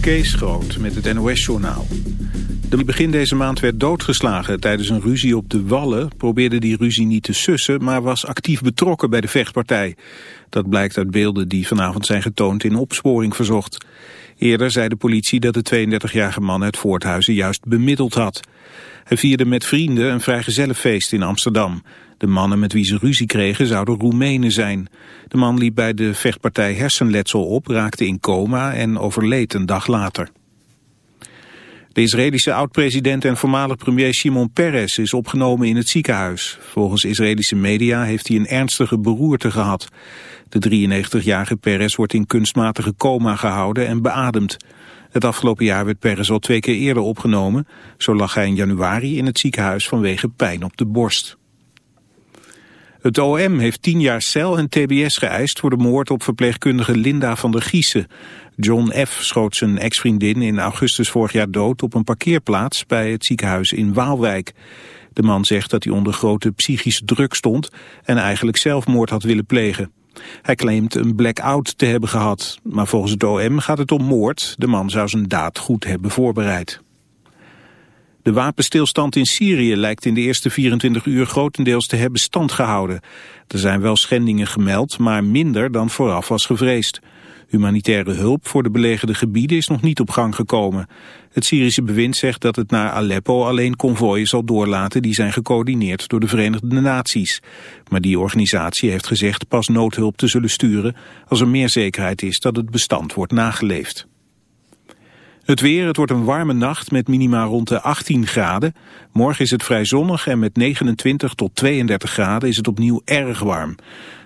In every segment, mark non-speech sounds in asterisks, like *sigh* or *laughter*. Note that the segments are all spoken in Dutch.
Kees Groot met het NOS-journaal. De begin deze maand werd doodgeslagen tijdens een ruzie op de Wallen... probeerde die ruzie niet te sussen, maar was actief betrokken bij de vechtpartij. Dat blijkt uit beelden die vanavond zijn getoond in opsporing verzocht. Eerder zei de politie dat de 32-jarige man uit Voorthuizen juist bemiddeld had. Hij vierde met vrienden een vrijgezellenfeest in Amsterdam. De mannen met wie ze ruzie kregen zouden Roemenen zijn. De man liep bij de vechtpartij hersenletsel op, raakte in coma en overleed een dag later. De Israëlische oud-president en voormalig premier Shimon Peres is opgenomen in het ziekenhuis. Volgens Israëlische media heeft hij een ernstige beroerte gehad. De 93-jarige Peres wordt in kunstmatige coma gehouden en beademd. Het afgelopen jaar werd Peres al twee keer eerder opgenomen. Zo lag hij in januari in het ziekenhuis vanwege pijn op de borst. Het OM heeft tien jaar cel en tbs geëist voor de moord op verpleegkundige Linda van der Giessen. John F. schoot zijn ex-vriendin in augustus vorig jaar dood op een parkeerplaats bij het ziekenhuis in Waalwijk. De man zegt dat hij onder grote psychische druk stond en eigenlijk zelfmoord had willen plegen. Hij claimt een blackout te hebben gehad, maar volgens het OM gaat het om moord. De man zou zijn daad goed hebben voorbereid. De wapenstilstand in Syrië lijkt in de eerste 24 uur grotendeels te hebben stand gehouden. Er zijn wel schendingen gemeld, maar minder dan vooraf was gevreesd. Humanitaire hulp voor de belegerde gebieden is nog niet op gang gekomen. Het Syrische bewind zegt dat het naar Aleppo alleen konvooien zal doorlaten die zijn gecoördineerd door de Verenigde Naties. Maar die organisatie heeft gezegd pas noodhulp te zullen sturen als er meer zekerheid is dat het bestand wordt nageleefd. Het weer, het wordt een warme nacht met minima rond de 18 graden. Morgen is het vrij zonnig en met 29 tot 32 graden is het opnieuw erg warm.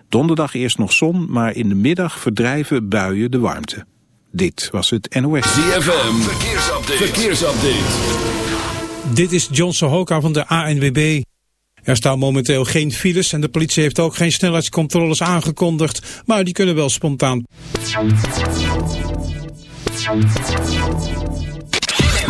Donderdag eerst nog zon, maar in de middag verdrijven buien de warmte. Dit was het NOS. ZFM, verkeersupdate. verkeersupdate. Dit is John Sohoka van de ANWB. Er staan momenteel geen files en de politie heeft ook geen snelheidscontroles aangekondigd, maar die kunnen wel spontaan.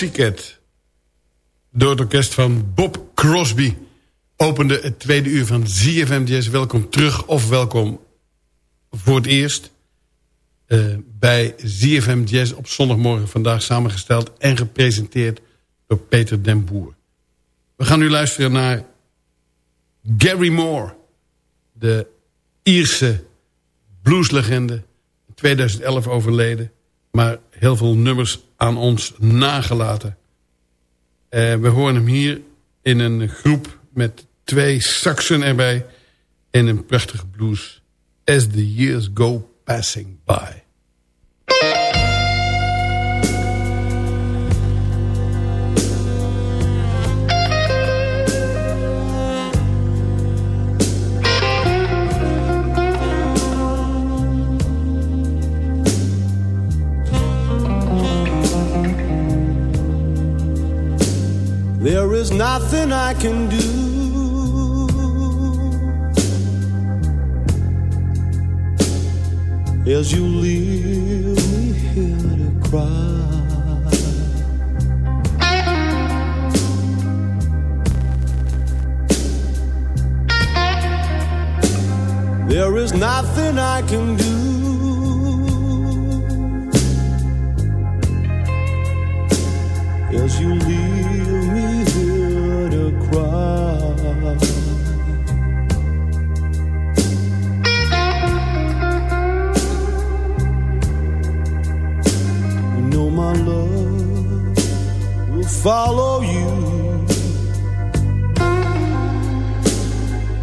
Pussycat. Door het orkest van Bob Crosby opende het tweede uur van ZFM Jazz. Welkom terug of welkom voor het eerst uh, bij ZFM Jazz op zondagmorgen. Vandaag samengesteld en gepresenteerd door Peter den Boer. We gaan nu luisteren naar Gary Moore. De Ierse blueslegende. In 2011 overleden. Maar heel veel nummers aan ons nagelaten. Uh, we horen hem hier in een groep met twee saxen erbij. En een prachtige blues. As the years go passing by. There is nothing I can do. As you leave me here to cry. There is nothing I can do. Follow you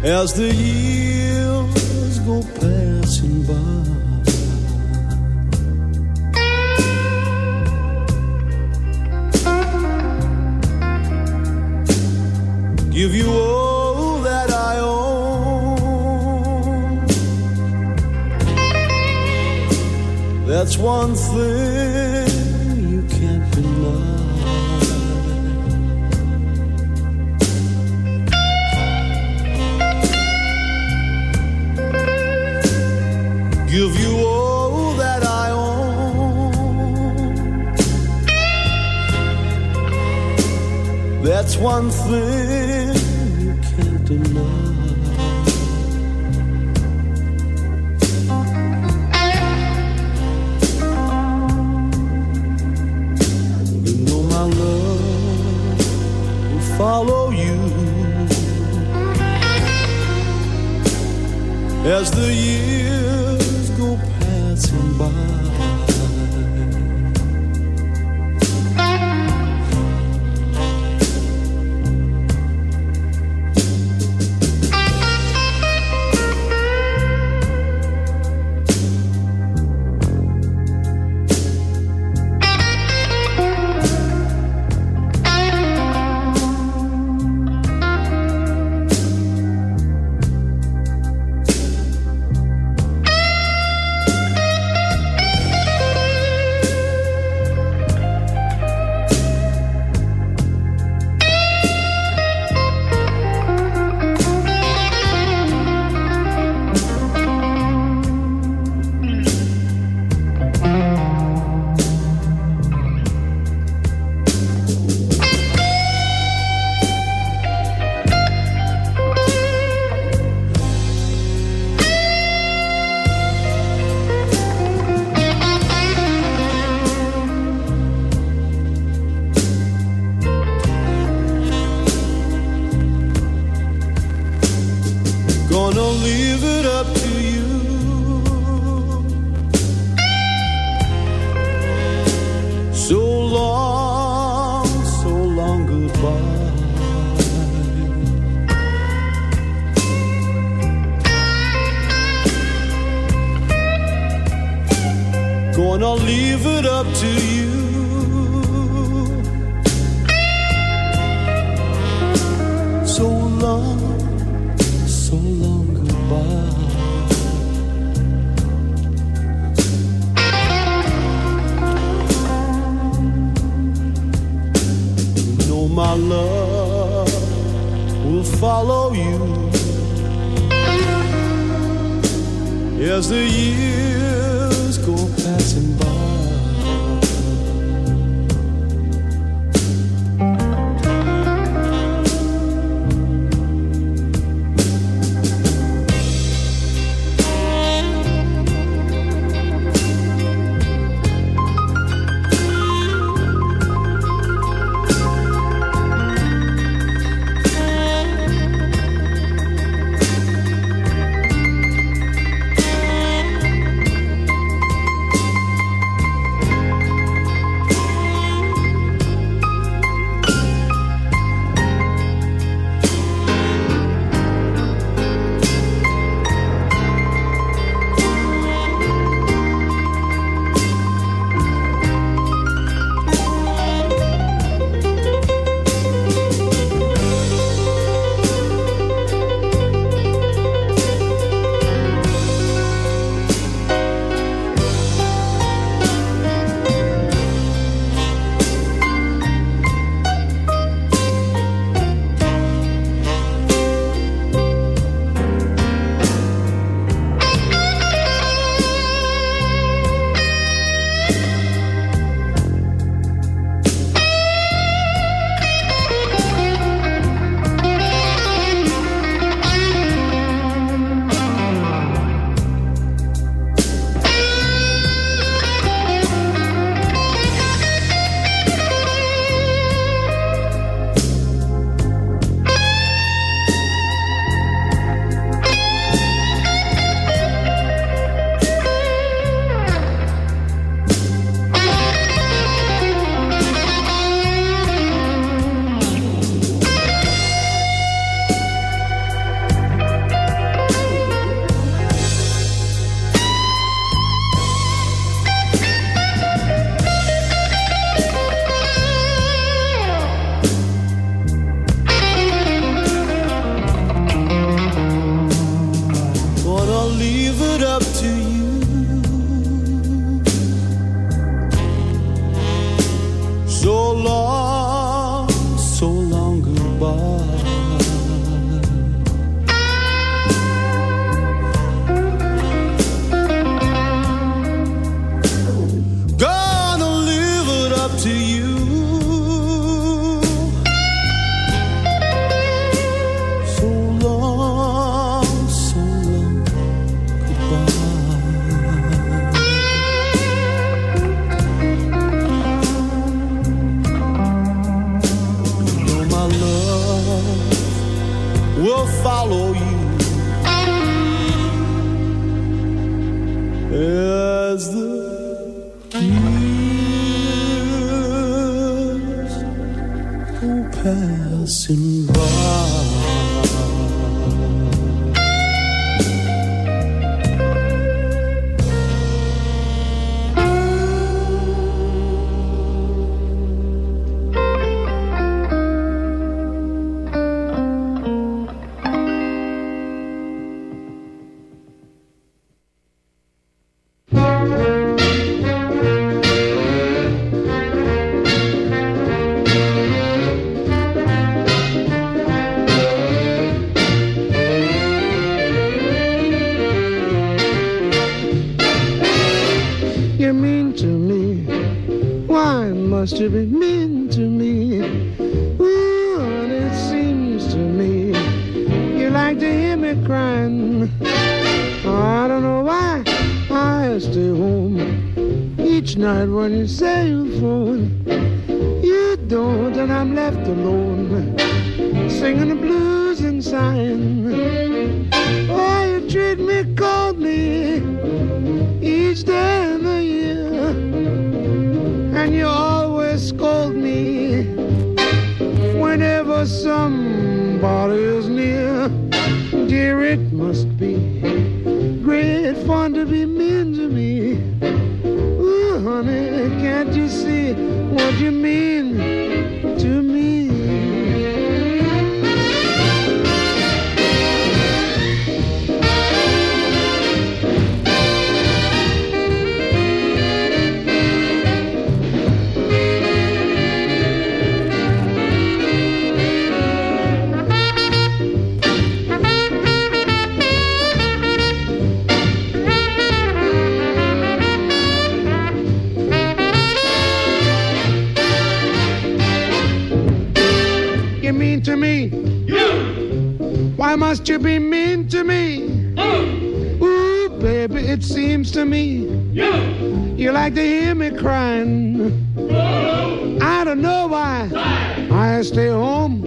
as the years go passing by. Give you all that I own. That's one thing one thing you can't deny. You know my love will follow you as the years Why must you be mean to me? And it seems to me you like to hear me crying. I don't know why I stay home each night when you say your phone. You don't, and I'm left alone, singing the blues and sighing. Oh, you treat me coldly each day whenever somebody is near. Dear, it must be great fun to be mean to me. Ooh, honey, can't you see what you mean must you be mean to me? Ooh, baby, it seems to me you. You like to hear me crying. I don't know why. I stay home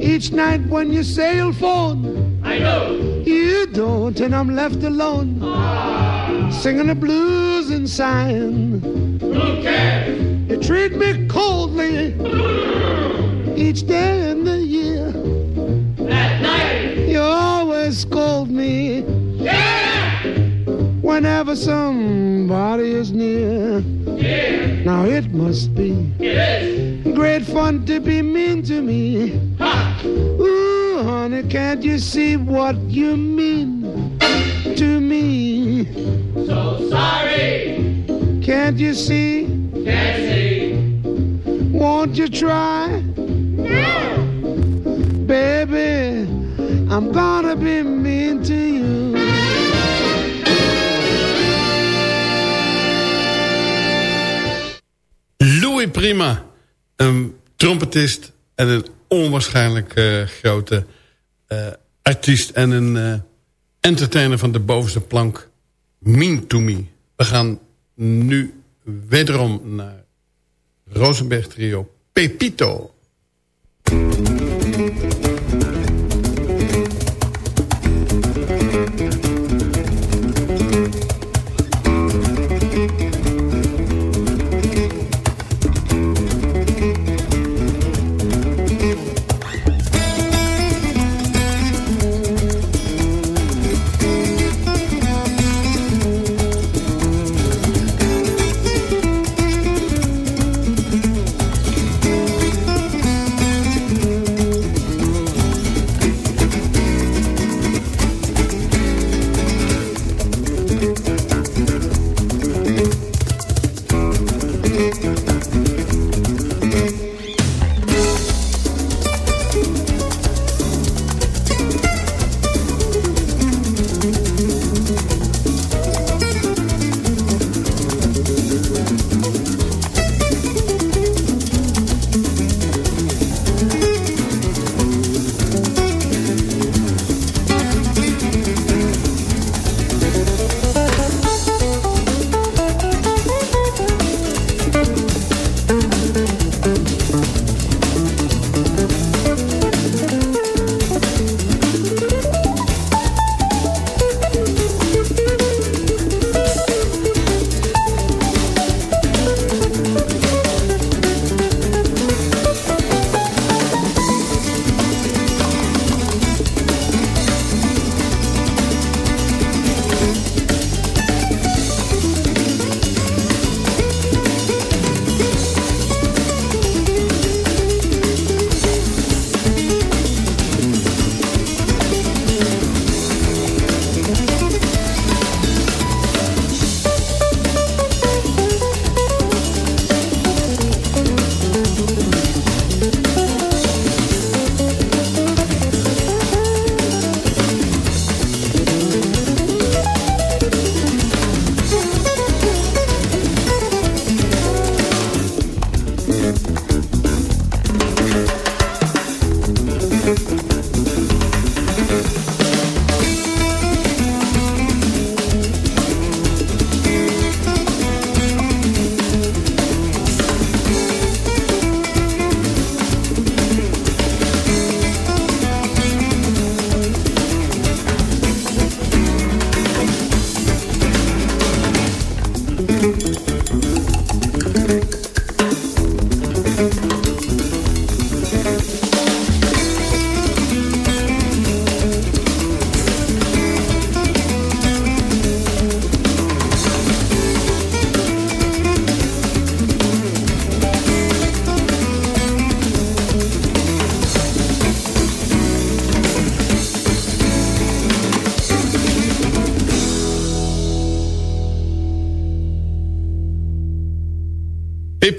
each night when you say you'll phone. I know. You don't, and I'm left alone. Ah. Singing the blues and sighing. Who cares? You treat me coldly *laughs* each day you always scold me. Yeah! Whenever somebody is near. Yeah. Now it must be. It is. Great fun to be mean to me. Ha! Ooh, honey, can't you see what you mean to me? So sorry. Can't you see? Can't see. Won't you try? No. Baby, I'm gonna be mean to you. Louis Prima, een trompetist en een onwaarschijnlijk eh, grote eh, artiest en een eh, entertainer van de bovenste plank. Mean to me. We gaan nu wederom naar Rosenberg trio Pepito.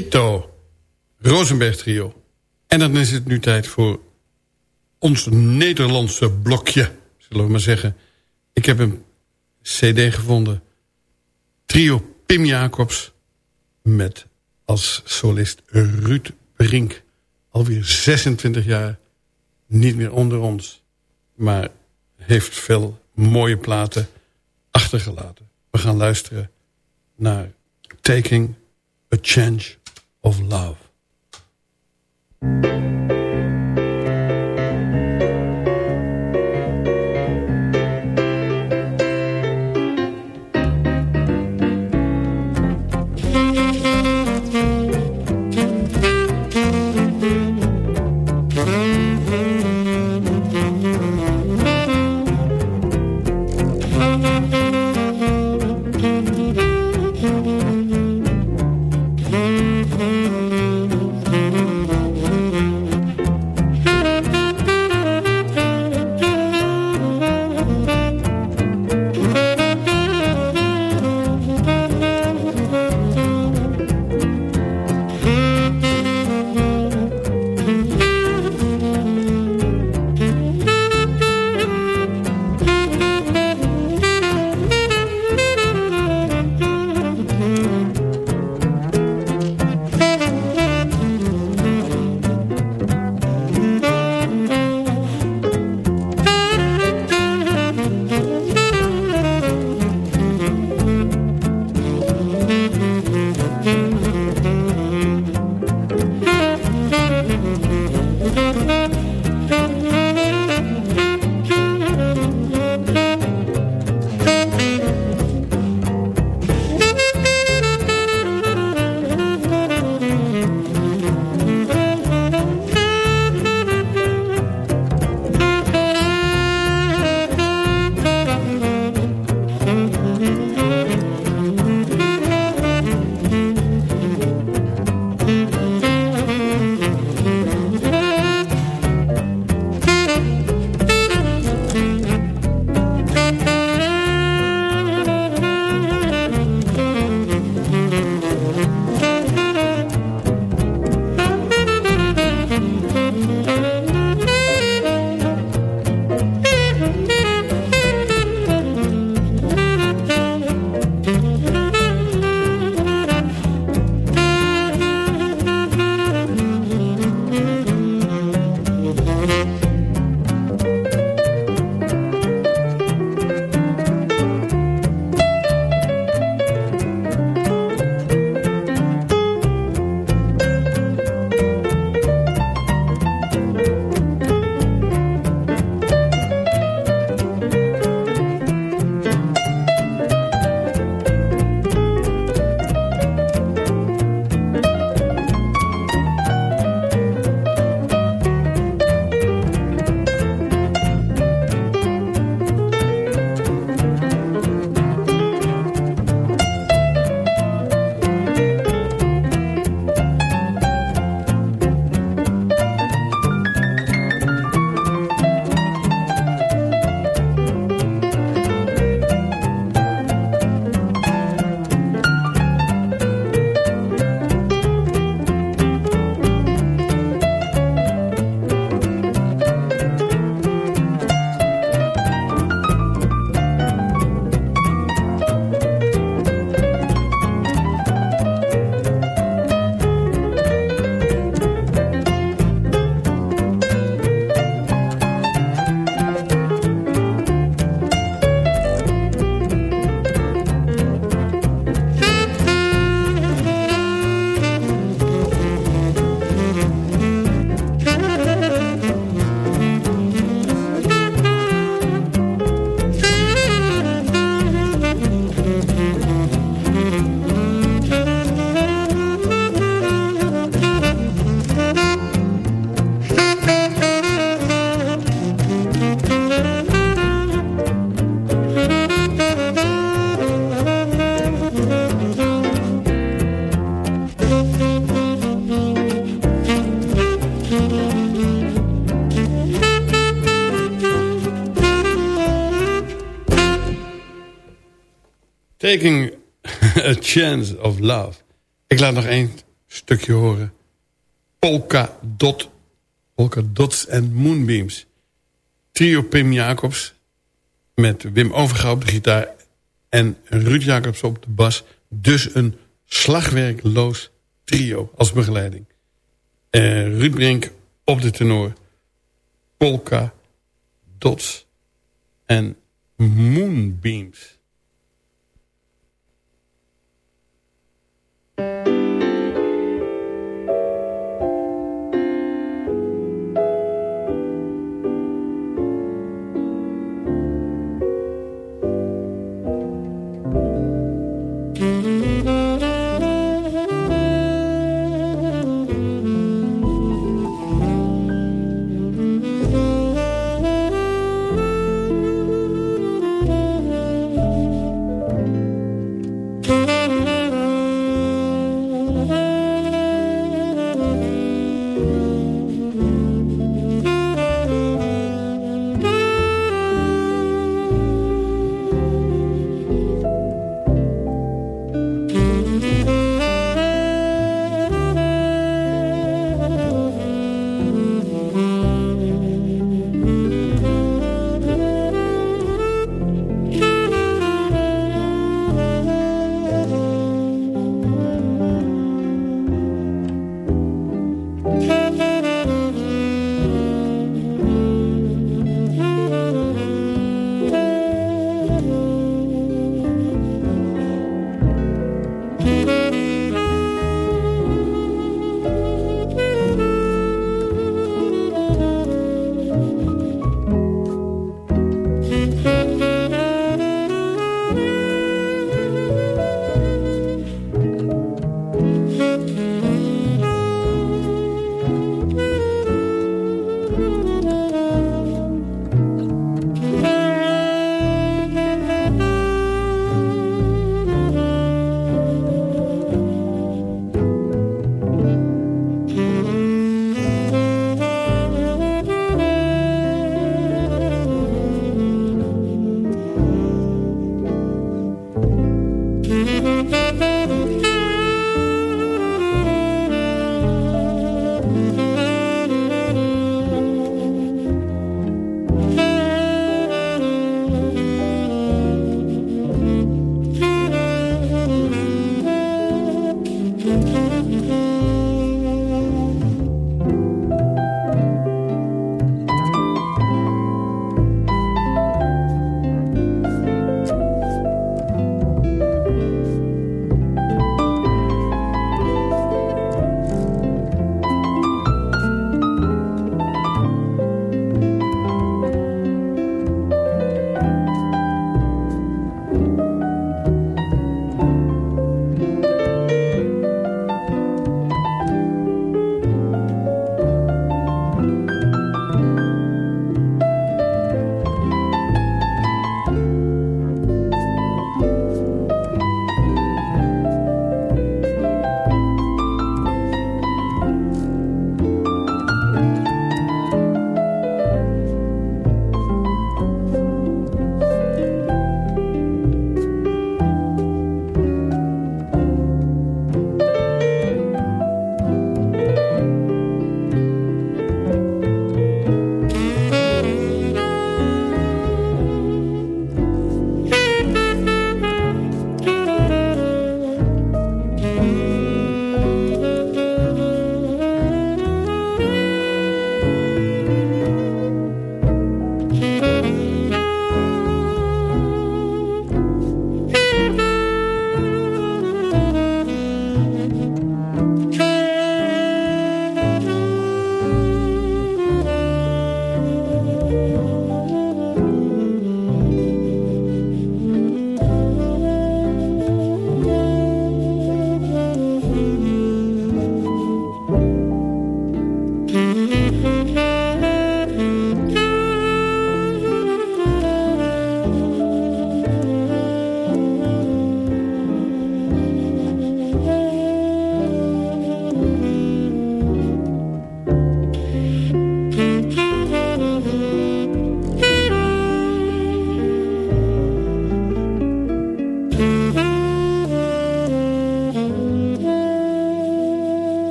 Pepito, Rosenberg Trio. En dan is het nu tijd voor ons Nederlandse blokje, zullen we maar zeggen. Ik heb een cd gevonden. Trio Pim Jacobs met als solist Ruud Brink. Alweer 26 jaar niet meer onder ons. Maar heeft veel mooie platen achtergelaten. We gaan luisteren naar Taking a Change of Love. Taking *laughs* a Chance of Love. Ik laat nog één stukje horen. Polka Dot. Polka Dots en Moonbeams. Trio Pim Jacobs met Wim Overgouw op de gitaar... en Ruud Jacobs op de bas. Dus een slagwerkloos trio als begeleiding. Uh, Ruud Brink op de tenor. Polka, Dots en Moonbeams.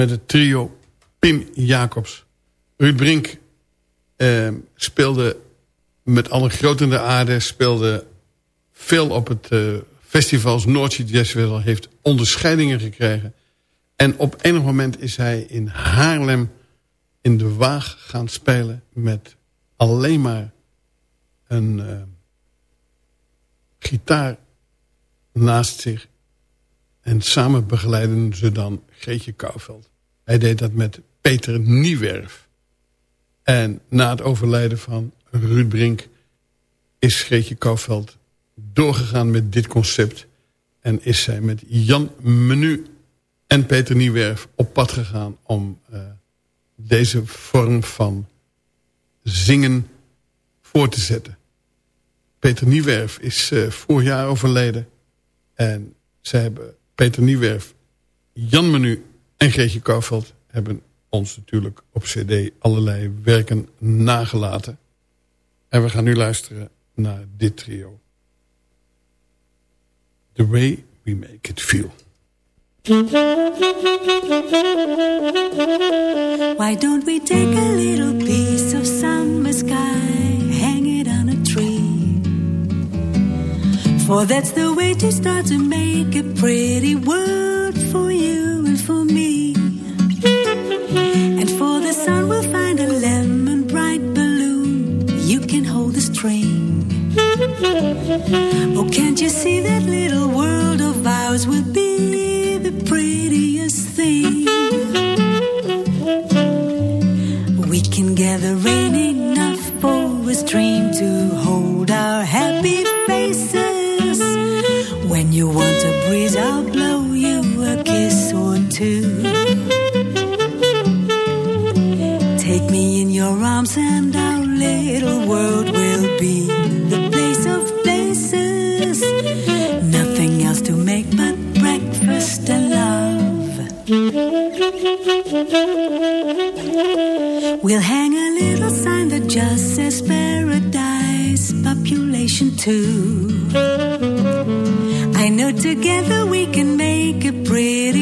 Met het trio Pim Jacobs. Ruud Brink eh, speelde met alle grote de aarde... speelde veel op het uh, festivals Noordzee Jazz heeft onderscheidingen gekregen. En op enig moment is hij in Haarlem in de Waag gaan spelen... met alleen maar een uh, gitaar naast zich. En samen begeleiden ze dan Greetje Kouwveld. Hij deed dat met Peter Niewerf. En na het overlijden van Ruud Brink... is Greetje Kouwveld doorgegaan met dit concept... en is zij met Jan Menu en Peter Niewerf op pad gegaan... om uh, deze vorm van zingen voor te zetten. Peter Niewerf is uh, vorig jaar overleden. En ze hebben Peter Niewerf, Jan Menu en Greetje Kouwveld... hebben ons natuurlijk op cd allerlei werken nagelaten. En we gaan nu luisteren naar dit trio. The Way We Make It Feel. Why don't we take a little piece of summer sky, hang it on a tree? For that's the way to start to make a pretty world for me. And for the sun, we'll find a lemon bright balloon. You can hold the string. Oh, can't you see that little world of ours will be the prettiest thing? We can gather rain enough for a stream to hold our happy faces. When you want a breeze, I'll two. Take me in your arms and our little world will be the place of places. Nothing else to make but breakfast and love. We'll hang a little sign that just says paradise, population two. I know together we can make a pretty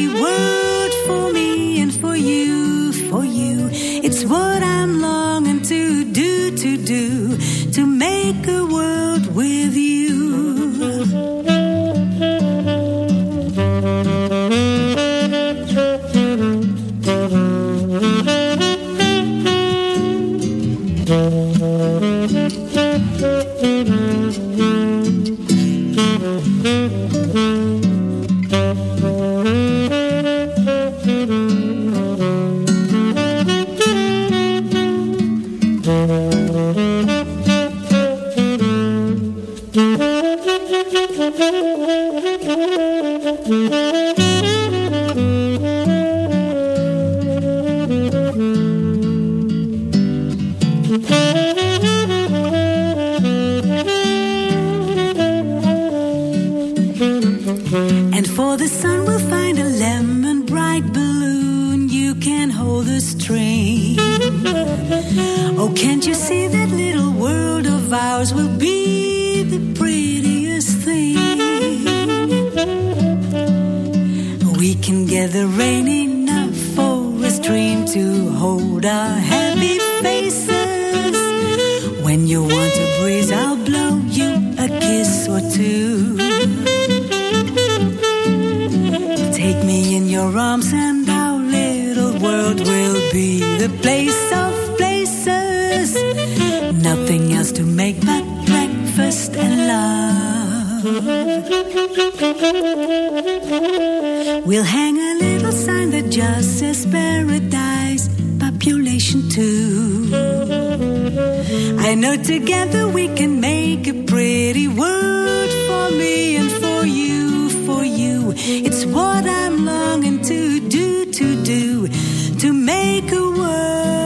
I know together we can make a pretty world for me and for you, for you. It's what I'm longing to do, to do, to make a world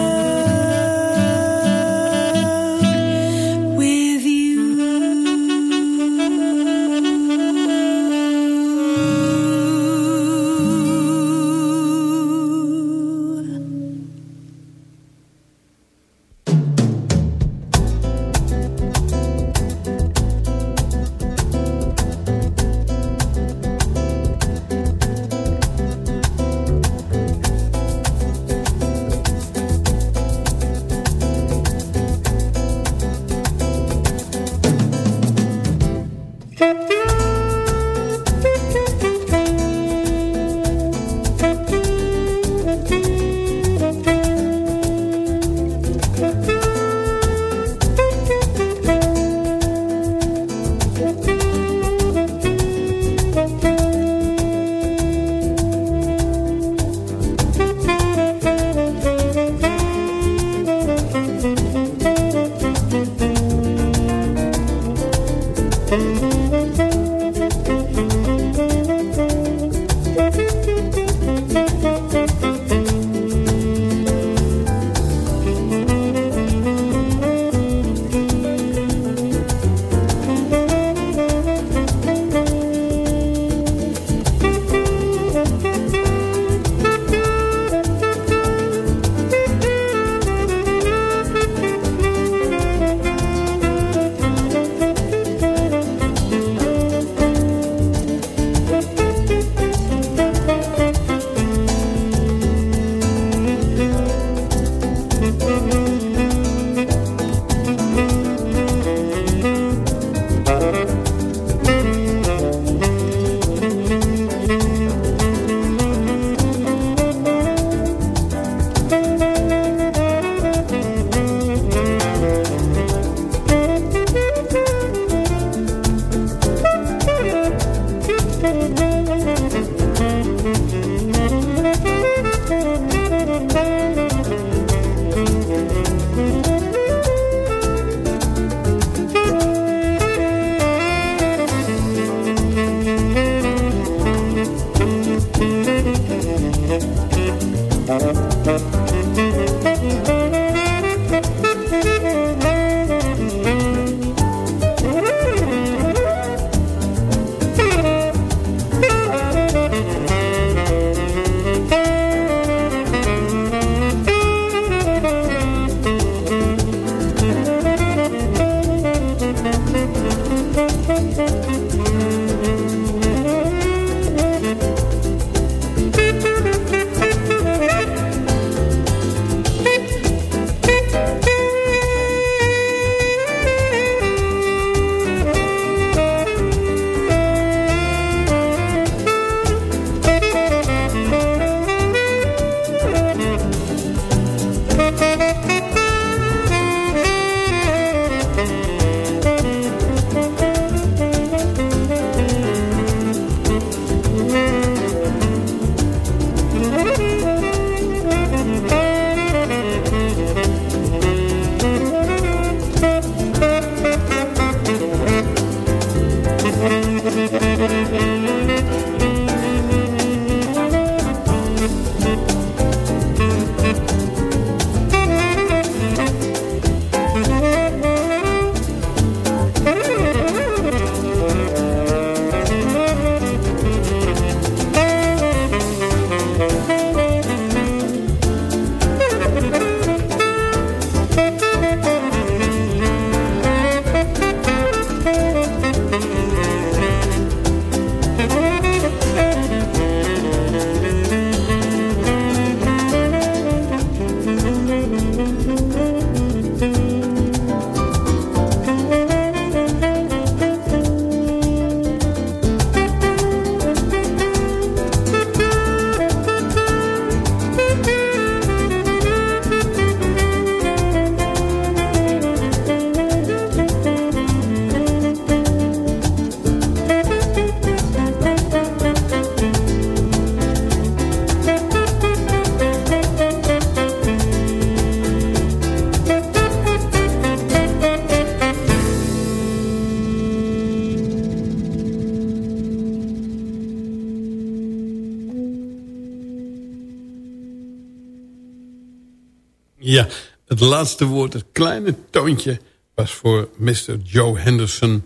laatste woord, het kleine toontje... was voor Mr. Joe Henderson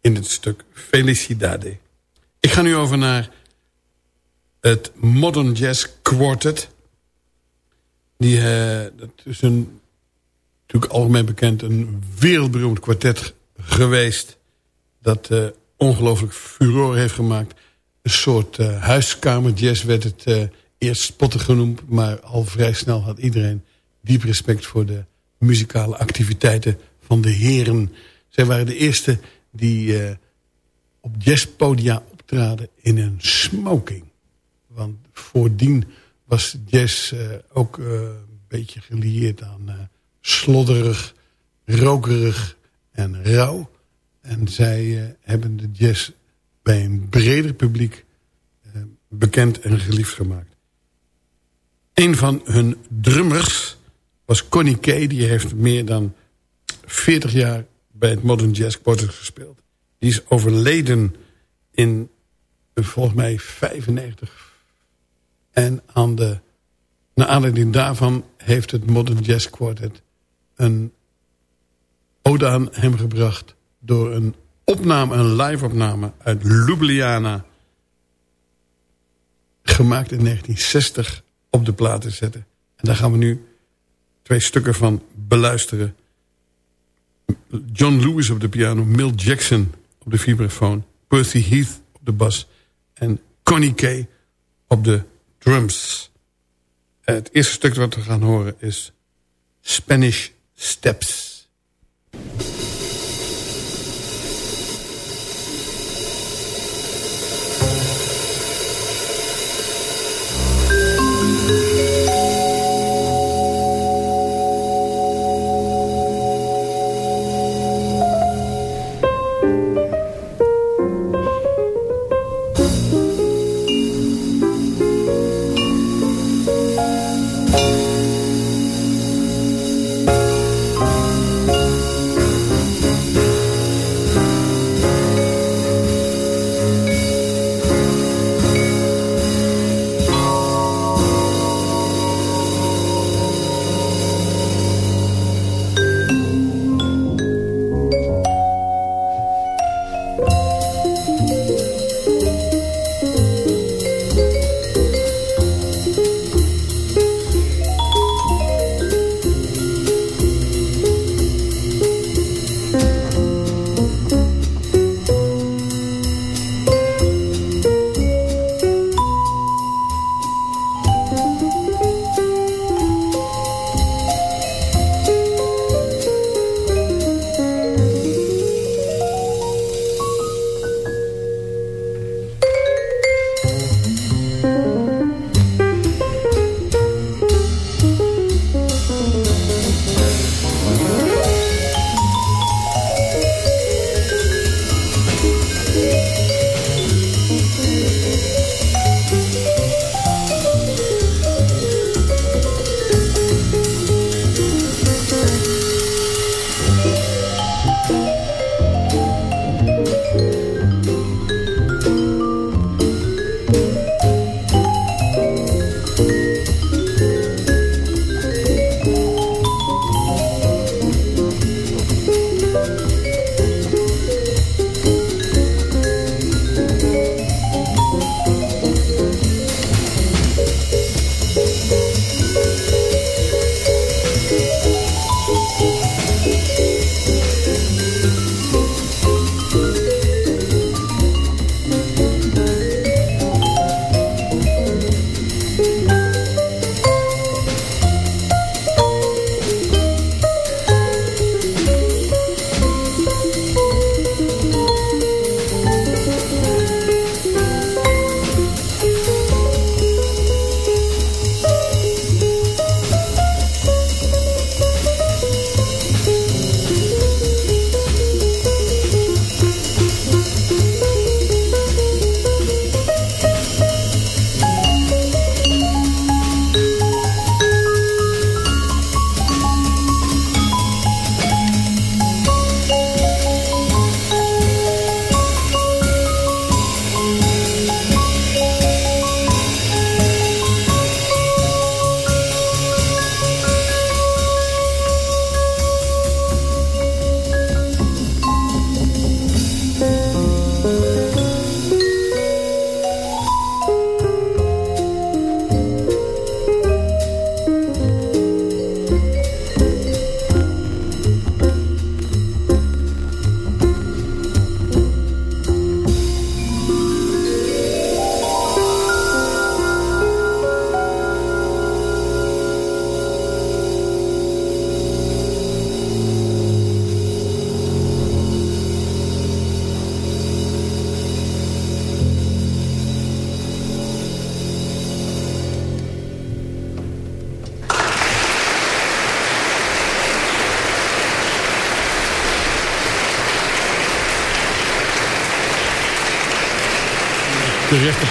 in het stuk Felicidade. Ik ga nu over naar het Modern Jazz Quartet. Die, uh, dat is een, natuurlijk algemeen bekend, een wereldberoemd kwartet geweest... dat uh, ongelooflijk furore heeft gemaakt. Een soort uh, huiskamerjazz werd het eerst spotten genoemd... maar al vrij snel had iedereen diep respect voor de muzikale activiteiten van de heren. Zij waren de eerste die op jazzpodia optraden in een smoking. Want voordien was jazz uh, ook uh, een beetje gelieerd aan uh, slodderig, rokerig en rauw. En zij hebben de jazz bij een breder publiek bekend en geliefd gemaakt. Een van hun drummers was Connie Kay. Die heeft meer dan 40 jaar bij het Modern Jazz Quartet gespeeld. Die is overleden in volgens mij 95 en aan de, naar aanleiding daarvan heeft het Modern Jazz Quartet een ode aan hem gebracht door een opname, een live opname uit Ljubljana gemaakt in 1960 op de plaat te zetten. En daar gaan we nu twee stukken van beluisteren. John Lewis op de piano, Mill Jackson op de vibrafoon, Percy Heath op de bas en Connie Kay op de drums. Het eerste stuk wat we gaan horen is Spanish Steps.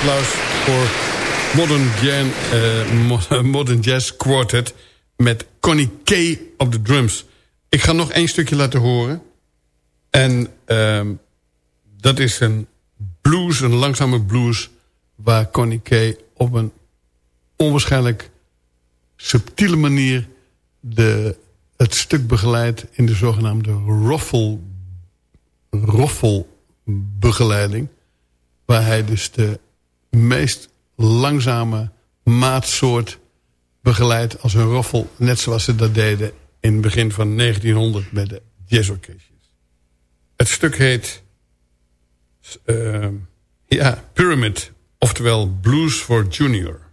Applaus voor Modern, uh, *laughs* Modern Jazz Quartet... met Connie K op de drums. Ik ga nog één stukje laten horen. En uh, dat is een blues, een langzame blues... waar Connie K op een onwaarschijnlijk subtiele manier... De, het stuk begeleidt in de zogenaamde roffel, roffelbegeleiding... waar hij dus de meest langzame maatsoort begeleidt als een roffel... net zoals ze dat deden in het begin van 1900 met de jazzorkestjes. Het stuk heet... Uh, ja, Pyramid, oftewel Blues for Junior.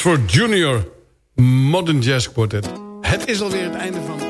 Voor Junior Modern Jazz Quartet. Het is alweer het einde van...